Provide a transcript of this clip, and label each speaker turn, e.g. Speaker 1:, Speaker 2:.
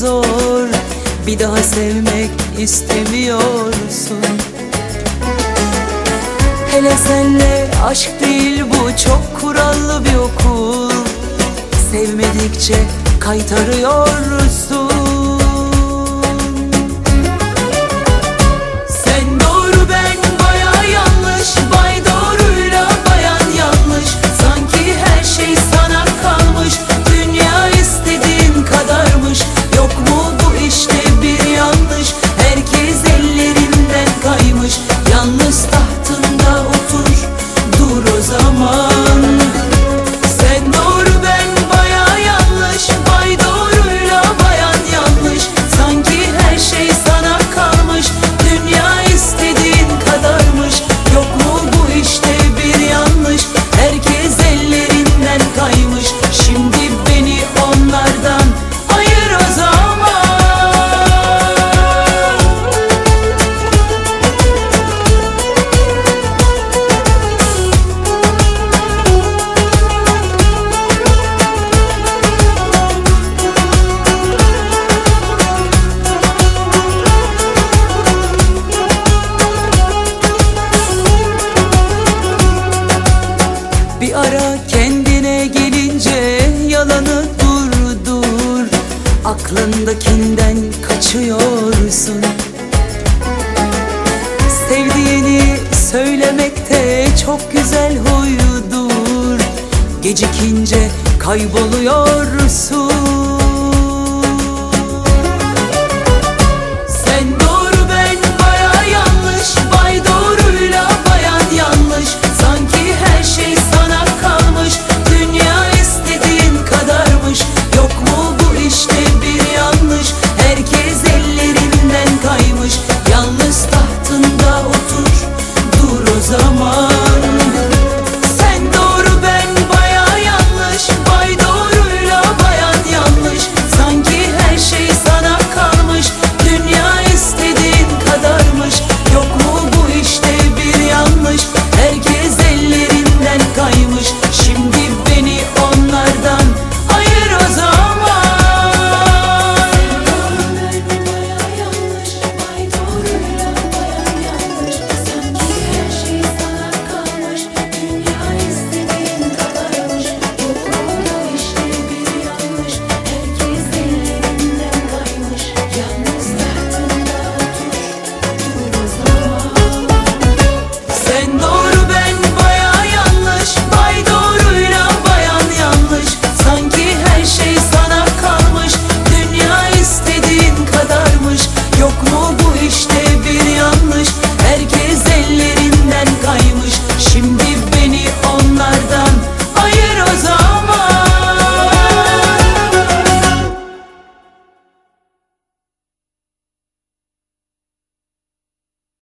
Speaker 1: zor. Bir daha sevmek istemiyorsun. Hele senle aşk değil bu çok kurallı bir okul. Sevmedikçe kaytarıyoruz Aklındakinden kaçıyorsun. Sevdiğini söylemekte çok güzel huydur. Gecikince kayboluyorsun.